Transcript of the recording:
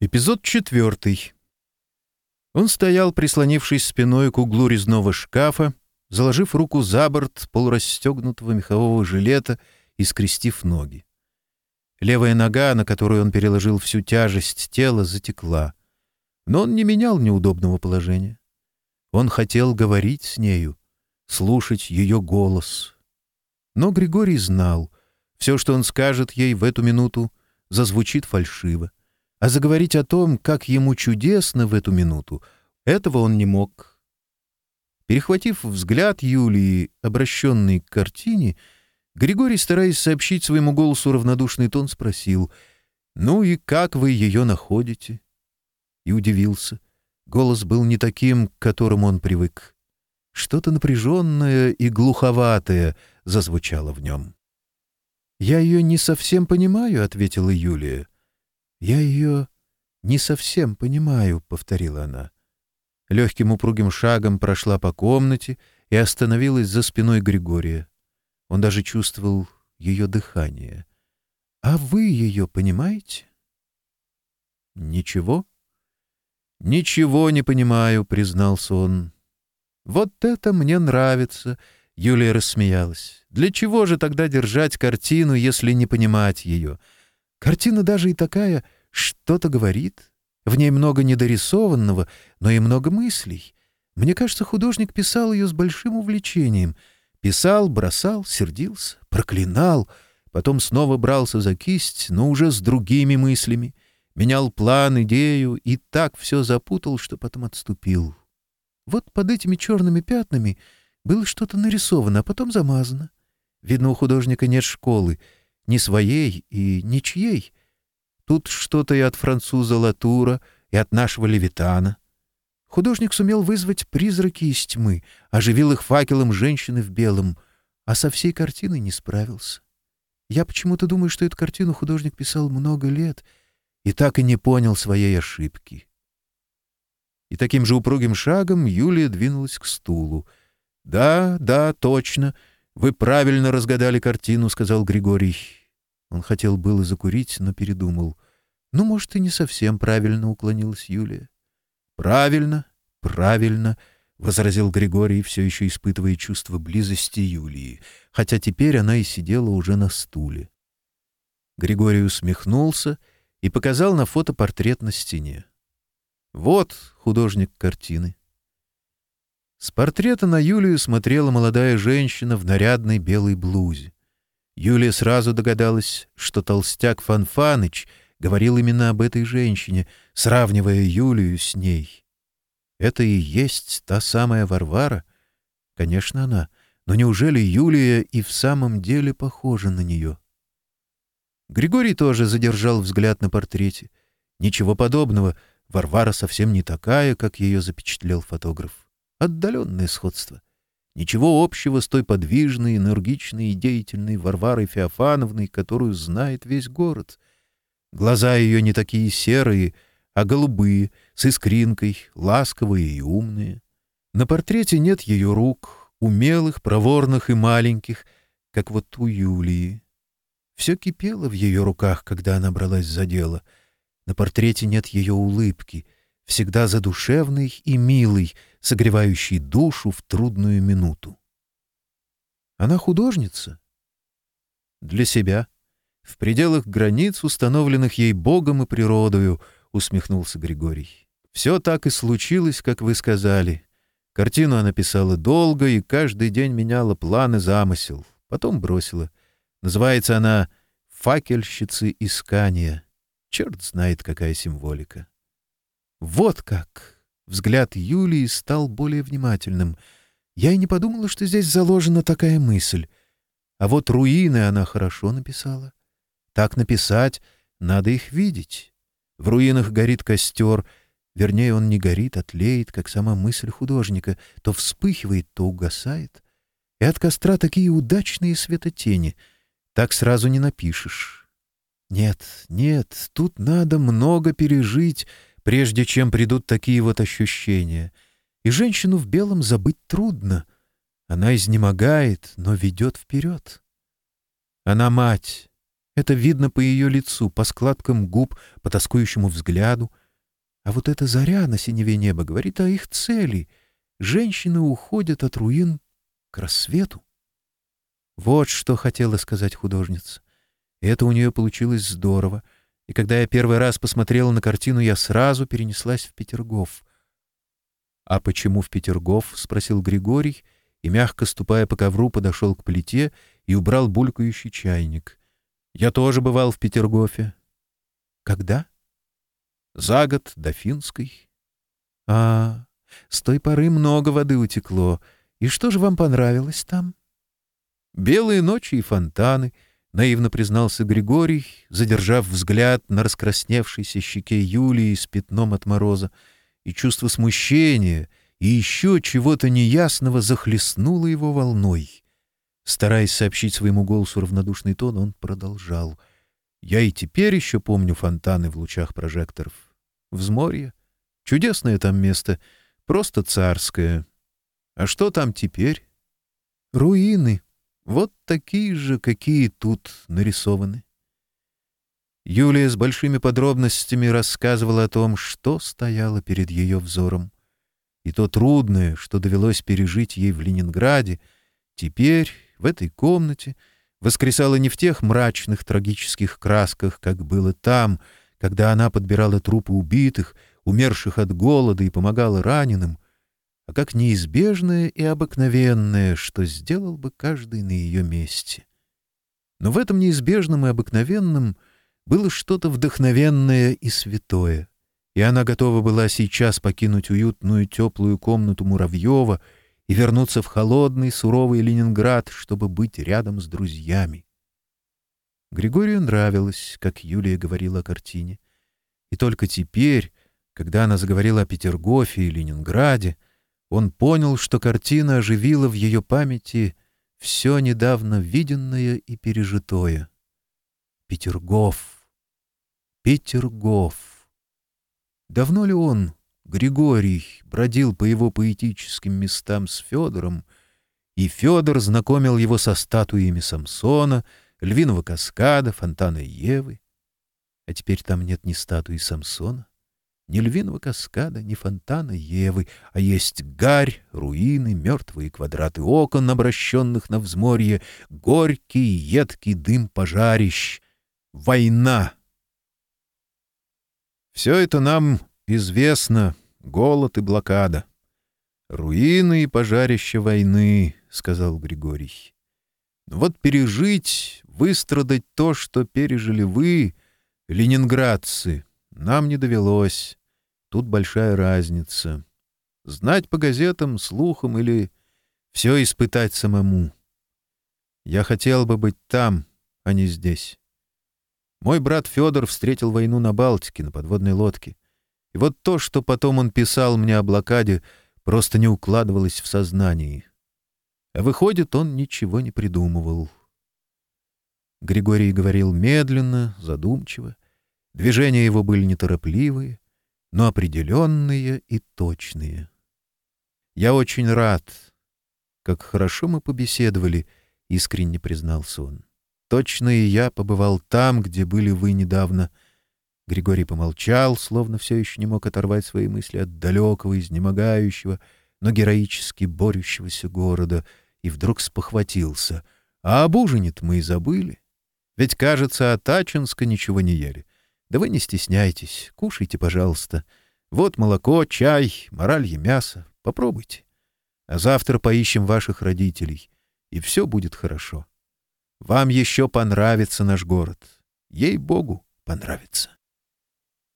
Эпизод четвертый. Он стоял, прислонившись спиной к углу резного шкафа, заложив руку за борт полурастегнутого мехового жилета и скрестив ноги. Левая нога, на которую он переложил всю тяжесть тела, затекла. Но он не менял неудобного положения. Он хотел говорить с нею, слушать ее голос. Но Григорий знал, все, что он скажет ей в эту минуту, зазвучит фальшиво а заговорить о том, как ему чудесно в эту минуту, этого он не мог. Перехватив взгляд Юлии, обращенный к картине, Григорий, стараясь сообщить своему голосу равнодушный тон, спросил, «Ну и как вы ее находите?» И удивился. Голос был не таким, к которому он привык. Что-то напряженное и глуховатое зазвучало в нем. «Я ее не совсем понимаю», — ответила Юлия. Я ее не совсем понимаю, — повторила она. Легким упругим шагом прошла по комнате и остановилась за спиной Григория. Он даже чувствовал ее дыхание. — А вы ее понимаете? — Ничего. — Ничего не понимаю, — признался он. — Вот это мне нравится, — Юлия рассмеялась. — Для чего же тогда держать картину, если не понимать ее? — Картина даже и такая что-то говорит. В ней много недорисованного, но и много мыслей. Мне кажется, художник писал ее с большим увлечением. Писал, бросал, сердился, проклинал. Потом снова брался за кисть, но уже с другими мыслями. Менял план, идею и так все запутал, что потом отступил. Вот под этими черными пятнами было что-то нарисовано, а потом замазано. Видно, у художника нет школы — ни своей и ничьей. Тут что-то и от француза Латура, и от нашего Левитана. Художник сумел вызвать призраки из тьмы, оживил их факелом женщины в белом, а со всей картиной не справился. Я почему-то думаю, что эту картину художник писал много лет и так и не понял своей ошибки. И таким же упругим шагом Юлия двинулась к стулу. «Да, да, точно. Вы правильно разгадали картину», — сказал Григорий. Он хотел было закурить, но передумал. Ну, может, и не совсем правильно уклонилась Юлия. «Правильно, правильно», — возразил Григорий, все еще испытывая чувство близости Юлии, хотя теперь она и сидела уже на стуле. Григорий усмехнулся и показал на фото портрет на стене. «Вот художник картины». С портрета на Юлию смотрела молодая женщина в нарядной белой блузе. Юлия сразу догадалась, что толстяк Фанфаныч говорил именно об этой женщине, сравнивая Юлию с ней. Это и есть та самая Варвара? Конечно, она. Но неужели Юлия и в самом деле похожа на нее? Григорий тоже задержал взгляд на портрете. Ничего подобного. Варвара совсем не такая, как ее запечатлел фотограф. Отдаленное сходство. Ничего общего с той подвижной, энергичной и деятельной Варварой Феофановной, которую знает весь город. Глаза ее не такие серые, а голубые, с искринкой, ласковые и умные. На портрете нет ее рук, умелых, проворных и маленьких, как вот у Юлии. Все кипело в ее руках, когда она бралась за дело. На портрете нет ее улыбки — всегда задушевный и милый, согревающий душу в трудную минуту. Она художница? Для себя. В пределах границ, установленных ей Богом и природою, усмехнулся Григорий. Все так и случилось, как вы сказали. Картину она писала долго и каждый день меняла планы, замысел. Потом бросила. Называется она «Факельщицы искания». Черт знает, какая символика. «Вот как!» Взгляд Юлии стал более внимательным. Я и не подумала, что здесь заложена такая мысль. А вот руины она хорошо написала. Так написать, надо их видеть. В руинах горит костер, вернее, он не горит, а тлеет, как сама мысль художника, то вспыхивает, то угасает. И от костра такие удачные светотени. Так сразу не напишешь. Нет, нет, тут надо много пережить, прежде чем придут такие вот ощущения. И женщину в белом забыть трудно. Она изнемогает, но ведет вперед. Она мать. Это видно по ее лицу, по складкам губ, по тоскующему взгляду. А вот эта заря на синеве неба говорит о их цели. Женщины уходят от руин к рассвету. Вот что хотела сказать художница. это у нее получилось здорово — и когда я первый раз посмотрела на картину, я сразу перенеслась в Петергоф. «А почему в Петергоф?» — спросил Григорий, и, мягко ступая по ковру, подошел к плите и убрал булькающий чайник. «Я тоже бывал в Петергофе». «Когда?» «За год, до Финской». «А, с той поры много воды утекло. И что же вам понравилось там?» «Белые ночи и фонтаны» наивно признался Григорий, задержав взгляд на раскрасневшейся щеке Юлии с пятном от мороза, и чувство смущения и еще чего-то неясного захлестнуло его волной. Стараясь сообщить своему голосу равнодушный тон, он продолжал. «Я и теперь еще помню фонтаны в лучах прожекторов. Взморье. Чудесное там место, просто царское. А что там теперь?» «Руины», вот такие же, какие тут нарисованы. Юлия с большими подробностями рассказывала о том, что стояло перед ее взором. И то трудное, что довелось пережить ей в Ленинграде, теперь, в этой комнате, воскресало не в тех мрачных трагических красках, как было там, когда она подбирала трупы убитых, умерших от голода и помогала раненым — а как неизбежное и обыкновенное, что сделал бы каждый на ее месте. Но в этом неизбежном и обыкновенном было что-то вдохновенное и святое, и она готова была сейчас покинуть уютную теплую комнату Муравьева и вернуться в холодный суровый Ленинград, чтобы быть рядом с друзьями. Григорию нравилось, как Юлия говорила о картине. И только теперь, когда она заговорила о Петергофе и Ленинграде, он понял, что картина оживила в ее памяти все недавно виденное и пережитое. Петергоф. Петергоф. Давно ли он, Григорий, бродил по его поэтическим местам с Федором, и Федор знакомил его со статуями Самсона, Львиного каскада, фонтана Евы? А теперь там нет ни статуи Самсона, ни львиного каскада, ни фонтана Евы, а есть гарь, руины, мертвые квадраты окон, обращенных на взморье, горький, едкий дым пожарищ. Война! Все это нам известно, голод и блокада. «Руины и пожарища войны», — сказал Григорий. Но ну «Вот пережить, выстрадать то, что пережили вы, ленинградцы, нам не довелось». Тут большая разница. Знать по газетам, слухам или все испытать самому. Я хотел бы быть там, а не здесь. Мой брат Федор встретил войну на Балтике, на подводной лодке. И вот то, что потом он писал мне о блокаде, просто не укладывалось в сознании. А выходит, он ничего не придумывал. Григорий говорил медленно, задумчиво. Движения его были неторопливые но определенные и точные. «Я очень рад. Как хорошо мы побеседовали», — искренне признался он. «Точно и я побывал там, где были вы недавно». Григорий помолчал, словно все еще не мог оторвать свои мысли от далекого, изнемогающего, но героически борющегося города, и вдруг спохватился. «А об ужине мы и забыли. Ведь, кажется, от Ачинска ничего не ели. Да вы не стесняйтесь, кушайте, пожалуйста. Вот молоко, чай, моралье мясо. Попробуйте. А завтра поищем ваших родителей, и все будет хорошо. Вам еще понравится наш город. Ей-богу, понравится.